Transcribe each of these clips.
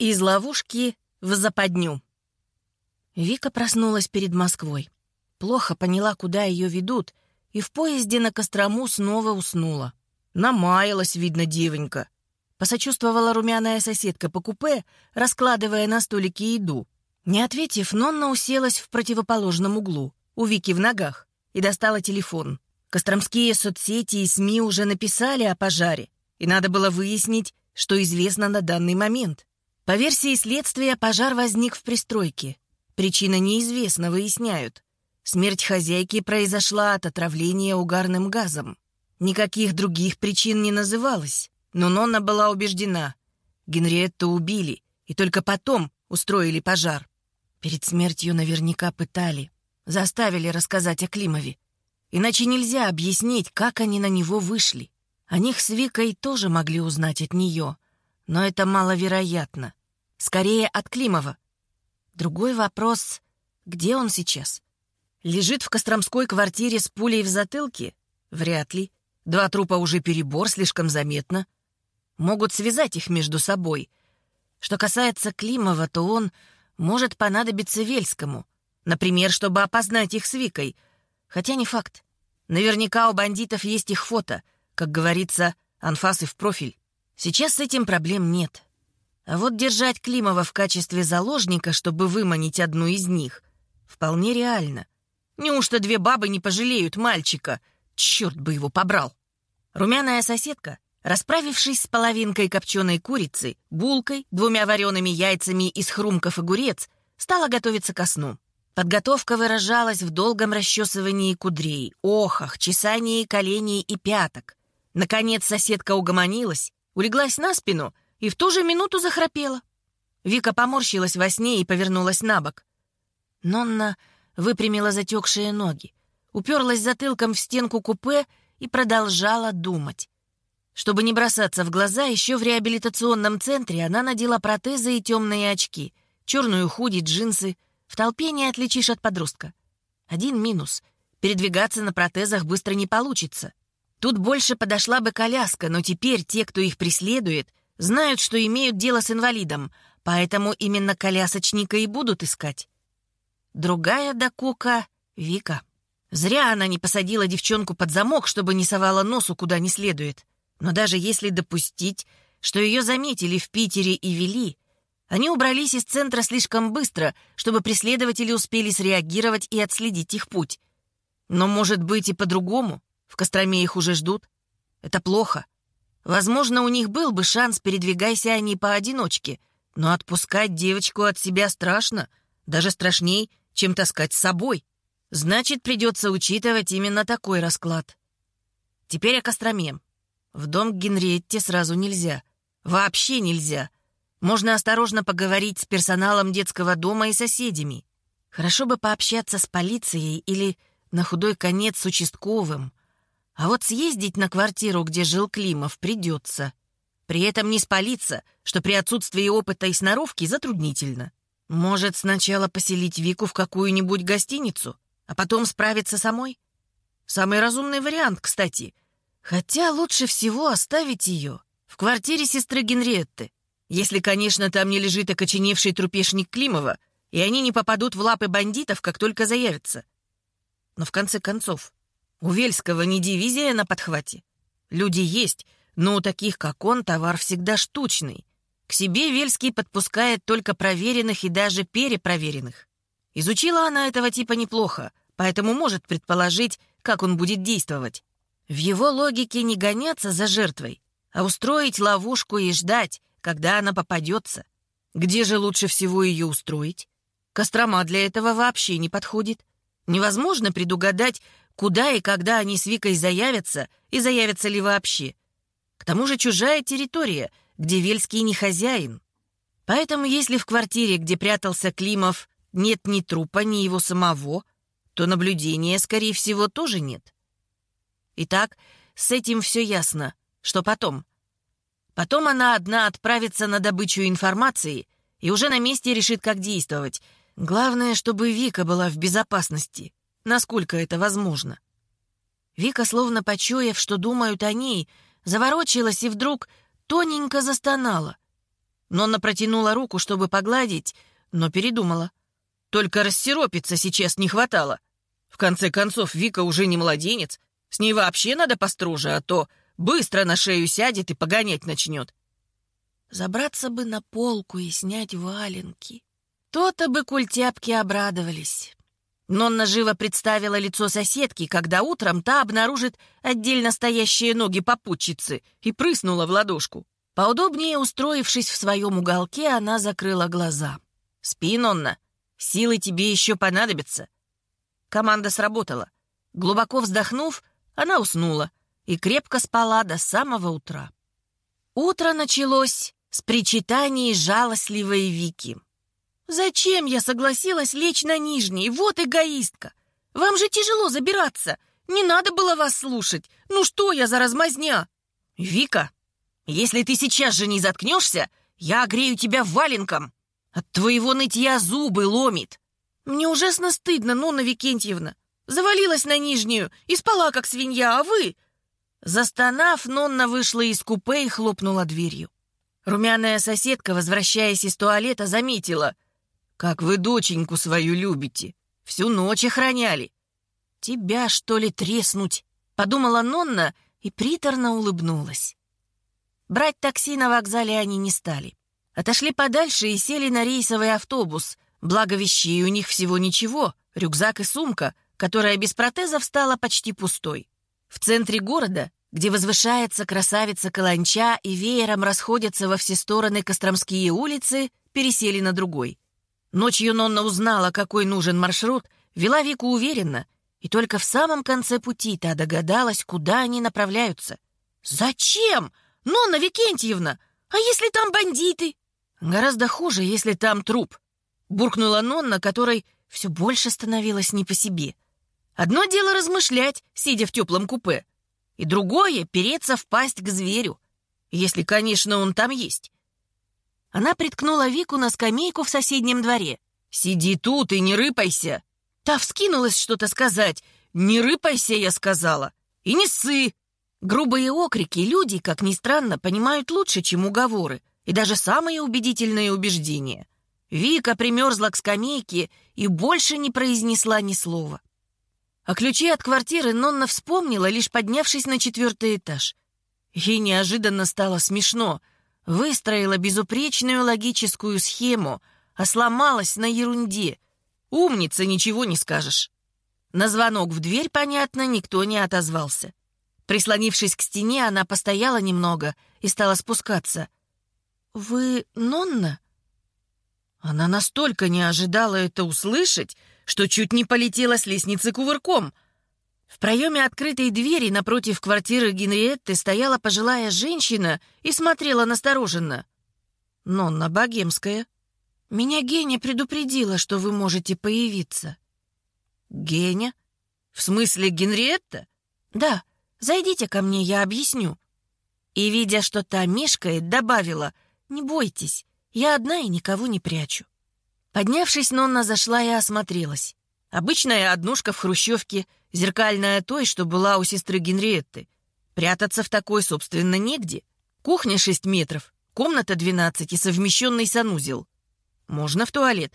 Из ловушки в западню. Вика проснулась перед Москвой. Плохо поняла, куда ее ведут, и в поезде на Кострому снова уснула. Намаялась, видно, девонька. Посочувствовала румяная соседка по купе, раскладывая на столике еду. Не ответив, Нонна уселась в противоположном углу, у Вики в ногах, и достала телефон. Костромские соцсети и СМИ уже написали о пожаре, и надо было выяснить, что известно на данный момент. По версии следствия, пожар возник в пристройке. Причина неизвестна, выясняют. Смерть хозяйки произошла от отравления угарным газом. Никаких других причин не называлось, но Нонна была убеждена. Генриетту убили, и только потом устроили пожар. Перед смертью наверняка пытали, заставили рассказать о Климове. Иначе нельзя объяснить, как они на него вышли. О них с Викой тоже могли узнать от нее, но это маловероятно. Скорее, от Климова. Другой вопрос — где он сейчас? Лежит в Костромской квартире с пулей в затылке? Вряд ли. Два трупа уже перебор, слишком заметно. Могут связать их между собой. Что касается Климова, то он может понадобиться Вельскому. Например, чтобы опознать их с Викой — Хотя не факт. Наверняка у бандитов есть их фото. Как говорится, анфасы в профиль. Сейчас с этим проблем нет. А вот держать Климова в качестве заложника, чтобы выманить одну из них, вполне реально. Неужто две бабы не пожалеют мальчика? Черт бы его побрал. Румяная соседка, расправившись с половинкой копченой курицы, булкой, двумя вареными яйцами из хрумков огурец, стала готовиться ко сну. Подготовка выражалась в долгом расчесывании кудрей, охах, чесании коленей и пяток. Наконец соседка угомонилась, улеглась на спину и в ту же минуту захрапела. Вика поморщилась во сне и повернулась на бок. Нонна выпрямила затекшие ноги, уперлась затылком в стенку купе и продолжала думать. Чтобы не бросаться в глаза, еще в реабилитационном центре она надела протезы и темные очки, черную худи, джинсы — в толпе не отличишь от подростка. Один минус — передвигаться на протезах быстро не получится. Тут больше подошла бы коляска, но теперь те, кто их преследует, знают, что имеют дело с инвалидом, поэтому именно колясочника и будут искать. Другая докука — Вика. Зря она не посадила девчонку под замок, чтобы не совала носу куда не следует. Но даже если допустить, что ее заметили в Питере и вели, они убрались из центра слишком быстро, чтобы преследователи успели среагировать и отследить их путь. Но, может быть, и по-другому. В Костроме их уже ждут. Это плохо. Возможно, у них был бы шанс, передвигайся они поодиночке. Но отпускать девочку от себя страшно. Даже страшней, чем таскать с собой. Значит, придется учитывать именно такой расклад. Теперь о Костроме. В дом к Генриетте сразу нельзя. Вообще нельзя. Можно осторожно поговорить с персоналом детского дома и соседями. Хорошо бы пообщаться с полицией или, на худой конец, с участковым. А вот съездить на квартиру, где жил Климов, придется. При этом не спалиться, что при отсутствии опыта и сноровки затруднительно. Может, сначала поселить Вику в какую-нибудь гостиницу, а потом справиться самой? Самый разумный вариант, кстати. Хотя лучше всего оставить ее в квартире сестры Генриетты. Если, конечно, там не лежит окоченевший трупешник Климова, и они не попадут в лапы бандитов, как только заявятся. Но в конце концов, у Вельского не дивизия на подхвате. Люди есть, но у таких, как он, товар всегда штучный. К себе Вельский подпускает только проверенных и даже перепроверенных. Изучила она этого типа неплохо, поэтому может предположить, как он будет действовать. В его логике не гоняться за жертвой, а устроить ловушку и ждать, когда она попадется. Где же лучше всего ее устроить? Кострома для этого вообще не подходит. Невозможно предугадать, куда и когда они с Викой заявятся, и заявятся ли вообще. К тому же чужая территория, где Вельский не хозяин. Поэтому если в квартире, где прятался Климов, нет ни трупа, ни его самого, то наблюдения, скорее всего, тоже нет. Итак, с этим все ясно. Что потом? Потом она одна отправится на добычу информации и уже на месте решит, как действовать. Главное, чтобы Вика была в безопасности. Насколько это возможно. Вика, словно почуяв, что думают о ней, заворочилась и вдруг тоненько застонала. Нонна протянула руку, чтобы погладить, но передумала. Только рассеропиться сейчас не хватало. В конце концов, Вика уже не младенец. С ней вообще надо построже, а то быстро на шею сядет и погонять начнет. Забраться бы на полку и снять валенки. То-то бы культяпки обрадовались. Нонна живо представила лицо соседки, когда утром та обнаружит отдельно стоящие ноги попутчицы и прыснула в ладошку. Поудобнее устроившись в своем уголке, она закрыла глаза. «Спи, Нонна, силы тебе еще понадобятся». Команда сработала. Глубоко вздохнув, она уснула и крепко спала до самого утра. Утро началось с причитаний жалостливой Вики. «Зачем я согласилась лечь на нижней? Вот эгоистка! Вам же тяжело забираться! Не надо было вас слушать! Ну что я за размазня?» «Вика, если ты сейчас же не заткнешься, я огрею тебя валенком! От твоего нытья зубы ломит!» «Мне ужасно стыдно, Нонна Викентьевна! Завалилась на нижнюю и спала, как свинья, а вы...» Застонав, Нонна вышла из купе и хлопнула дверью. Румяная соседка, возвращаясь из туалета, заметила — как вы доченьку свою любите. Всю ночь охраняли. Тебя, что ли, треснуть? Подумала Нонна и приторно улыбнулась. Брать такси на вокзале они не стали. Отошли подальше и сели на рейсовый автобус. Благо вещей у них всего ничего, рюкзак и сумка, которая без протезов стала почти пустой. В центре города, где возвышается красавица Каланча и веером расходятся во все стороны Костромские улицы, пересели на другой. Ночью Нонна узнала, какой нужен маршрут, вела Вику уверенно, и только в самом конце пути та догадалась, куда они направляются. «Зачем? Нонна Викентьевна! А если там бандиты?» «Гораздо хуже, если там труп», — буркнула Нонна, которой все больше становилось не по себе. «Одно дело размышлять, сидя в теплом купе, и другое — переться в пасть к зверю, если, конечно, он там есть. Она приткнула Вику на скамейку в соседнем дворе. «Сиди тут и не рыпайся!» Та вскинулась что-то сказать. «Не рыпайся!» — я сказала. «И не ссы!» Грубые окрики люди, как ни странно, понимают лучше, чем уговоры, и даже самые убедительные убеждения. Вика примерзла к скамейке и больше не произнесла ни слова. А ключи от квартиры Нонна вспомнила, лишь поднявшись на четвертый этаж. Ей неожиданно стало смешно. Выстроила безупречную логическую схему, а сломалась на ерунде. Умница, ничего не скажешь. На звонок в дверь, понятно, никто не отозвался. Прислонившись к стене, она постояла немного и стала спускаться. «Вы Нонна?» Она настолько не ожидала это услышать, что чуть не полетела с лестницы кувырком — в проеме открытой двери напротив квартиры Генриетты стояла пожилая женщина и смотрела настороженно. «Нонна Богемская, меня Геня предупредила, что вы можете появиться». «Геня? В смысле Генриетта?» «Да, зайдите ко мне, я объясню». И, видя, что та мешкает, добавила, «Не бойтесь, я одна и никого не прячу». Поднявшись, Нонна зашла и осмотрелась. Обычная однушка в хрущевке — Зеркальная той, что была у сестры Генриетты. Прятаться в такой, собственно, негде. Кухня 6 метров, комната 12 и совмещенный санузел. Можно в туалет.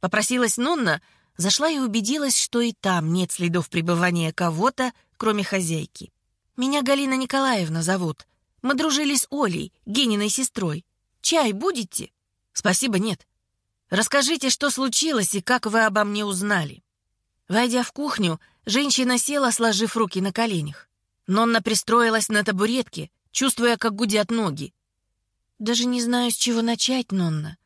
Попросилась Нонна, зашла и убедилась, что и там нет следов пребывания кого-то, кроме хозяйки. «Меня Галина Николаевна зовут. Мы дружили с Олей, Гениной сестрой. Чай будете?» «Спасибо, нет. Расскажите, что случилось и как вы обо мне узнали». Войдя в кухню, женщина села, сложив руки на коленях. Нонна пристроилась на табуретке, чувствуя, как гудят ноги. «Даже не знаю, с чего начать, Нонна».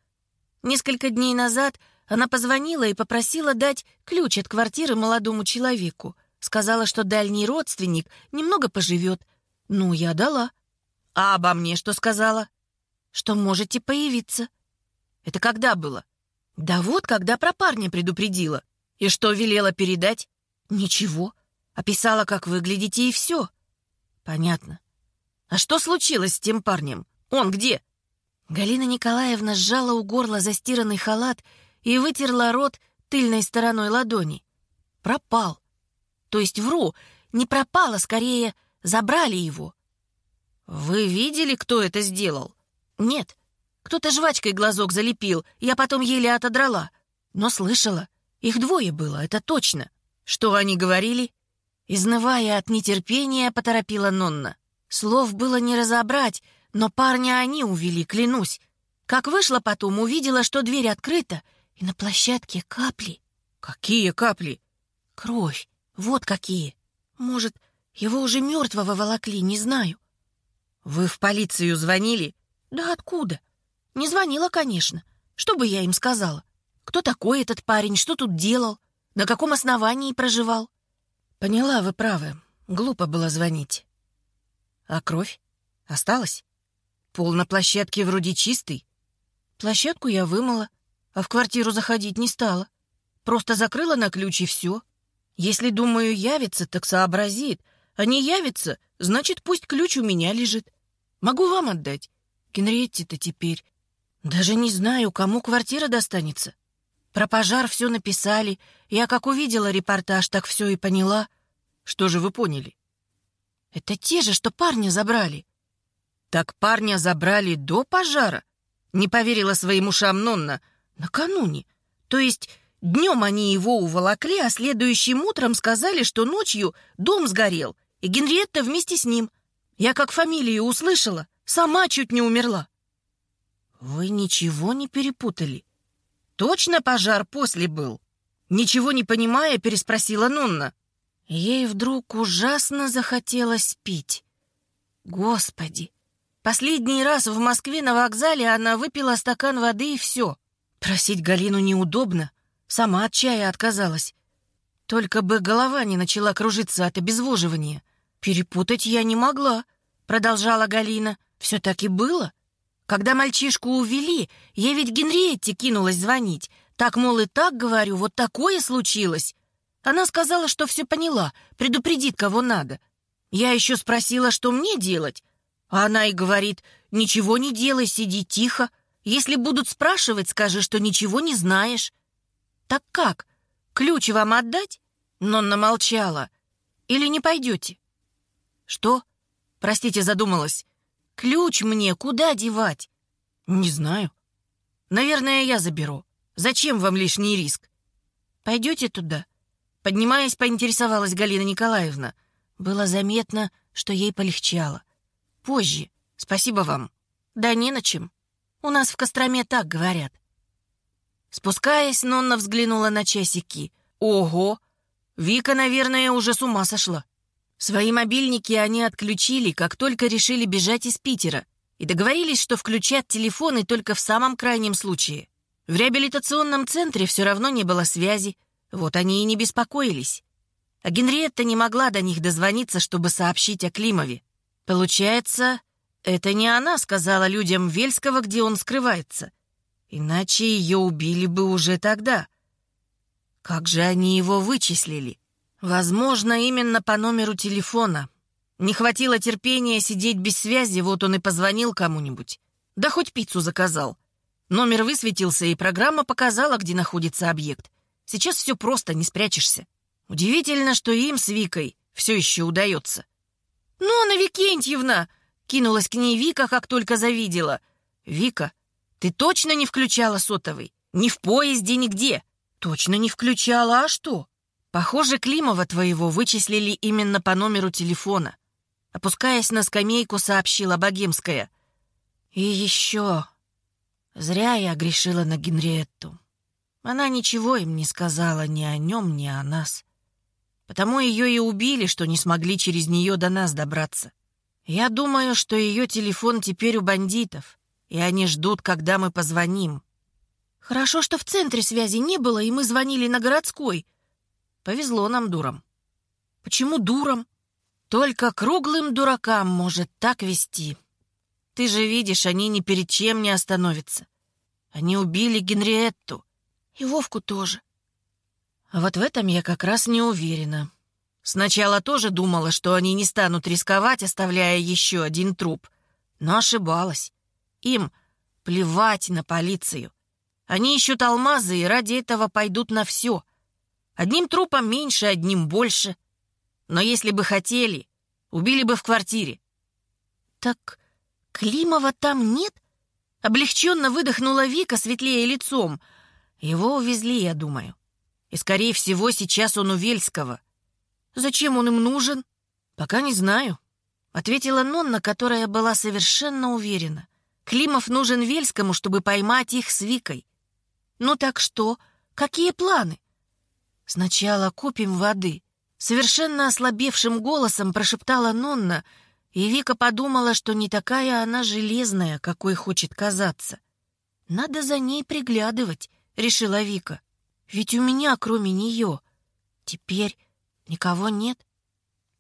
Несколько дней назад она позвонила и попросила дать ключ от квартиры молодому человеку. Сказала, что дальний родственник немного поживет. Ну, я дала. А обо мне что сказала? Что можете появиться. Это когда было? Да вот, когда про парня предупредила. И что велела передать? Ничего. Описала, как выглядите, и все. Понятно. А что случилось с тем парнем? Он где? Галина Николаевна сжала у горла застиранный халат и вытерла рот тыльной стороной ладони. Пропал. То есть вру, не пропал, а скорее забрали его. Вы видели, кто это сделал? Нет. Кто-то жвачкой глазок залепил, я потом еле отодрала. Но слышала, их двое было, это точно. Что они говорили? Изнывая от нетерпения, поторопила Нонна. Слов было не разобрать, но парня они увели, клянусь. Как вышла потом, увидела, что дверь открыта, и на площадке капли. Какие капли? Кровь. Вот какие. Может, его уже мертвого волокли, не знаю. Вы в полицию звонили? Да откуда? Не звонила, конечно. Что бы я им сказала? Кто такой этот парень, что тут делал? На каком основании проживал? Поняла, вы правы. Глупо было звонить. А кровь? Осталась? Пол на площадке вроде чистый. Площадку я вымыла, а в квартиру заходить не стала. Просто закрыла на ключ и все. Если, думаю, явится, так сообразит. А не явится, значит, пусть ключ у меня лежит. Могу вам отдать. Генриетте-то теперь. Даже не знаю, кому квартира достанется. Про пожар все написали. Я как увидела репортаж, так все и поняла. Что же вы поняли? Это те же, что парня забрали. Так парня забрали до пожара? Не поверила своим ушам Нонна. Накануне. То есть днем они его уволокли, а следующим утром сказали, что ночью дом сгорел, и Генриетта вместе с ним. Я как фамилию услышала, сама чуть не умерла. Вы ничего не перепутали? Точно пожар после был? Ничего не понимая, переспросила Нонна. Ей вдруг ужасно захотелось пить. Господи! Последний раз в Москве на вокзале она выпила стакан воды и все. Просить Галину неудобно. Сама от чая отказалась. Только бы голова не начала кружиться от обезвоживания. Перепутать я не могла, продолжала Галина. Все так и было. Когда мальчишку увели, я ведь Генриетте кинулась звонить. Так, мол, и так говорю, вот такое случилось. Она сказала, что все поняла, предупредит, кого надо. Я еще спросила, что мне делать. А она и говорит, ничего не делай, сиди тихо. Если будут спрашивать, скажи, что ничего не знаешь. Так как? Ключ вам отдать? Нонна молчала. Или не пойдете? Что? Простите, задумалась. Ключ мне куда девать? Не знаю. Наверное, я заберу. Зачем вам лишний риск? Пойдете туда? Поднимаясь, поинтересовалась Галина Николаевна. Было заметно, что ей полегчало. Позже. Спасибо вам. Да не на чем. У нас в Костроме так говорят. Спускаясь, Нонна взглянула на часики. Ого! Вика, наверное, уже с ума сошла. Свои мобильники они отключили, как только решили бежать из Питера, и договорились, что включат телефоны только в самом крайнем случае. В реабилитационном центре все равно не было связи, вот они и не беспокоились. А Генриетта не могла до них дозвониться, чтобы сообщить о Климове. Получается, это не она сказала людям Вельского, где он скрывается. Иначе ее убили бы уже тогда. Как же они его вычислили? Возможно, именно по номеру телефона. Не хватило терпения сидеть без связи, вот он и позвонил кому-нибудь. Да хоть пиццу заказал. Номер высветился, и программа показала, где находится объект. Сейчас все просто, не спрячешься. Удивительно, что им с Викой все еще удается. «Ну, Анна Викентьевна!» — кинулась к ней Вика, как только завидела. «Вика, ты точно не включала сотовый? Ни в поезде, нигде?» «Точно не включала, а что?» «Похоже, Климова твоего вычислили именно по номеру телефона». Опускаясь на скамейку, сообщила Богемская. «И еще...» Зря я грешила на Генриетту. Она ничего им не сказала ни о нем, ни о нас. Потому ее и убили, что не смогли через нее до нас добраться. Я думаю, что ее телефон теперь у бандитов, и они ждут, когда мы позвоним. Хорошо, что в центре связи не было, и мы звонили на городской. Повезло нам, дурам. Почему дурам? Только круглым дуракам может так вести. Ты же видишь, они ни перед чем не остановятся. Они убили Генриетту. И Вовку тоже. А вот в этом я как раз не уверена. Сначала тоже думала, что они не станут рисковать, оставляя еще один труп. Но ошибалась. Им плевать на полицию. Они ищут алмазы и ради этого пойдут на все. Одним трупом меньше, одним больше. Но если бы хотели, убили бы в квартире. Так Климова там нет? Облегченно выдохнула Вика светлее лицом. Его увезли, я думаю. И, скорее всего, сейчас он у Вельского. Зачем он им нужен? Пока не знаю. Ответила Нонна, которая была совершенно уверена. Климов нужен Вельскому, чтобы поймать их с Викой. Ну так что? Какие планы? Сначала купим воды. Совершенно ослабевшим голосом прошептала Нонна, и Вика подумала, что не такая она железная, какой хочет казаться. «Надо за ней приглядывать», — решила Вика. «Ведь у меня, кроме нее, теперь никого нет».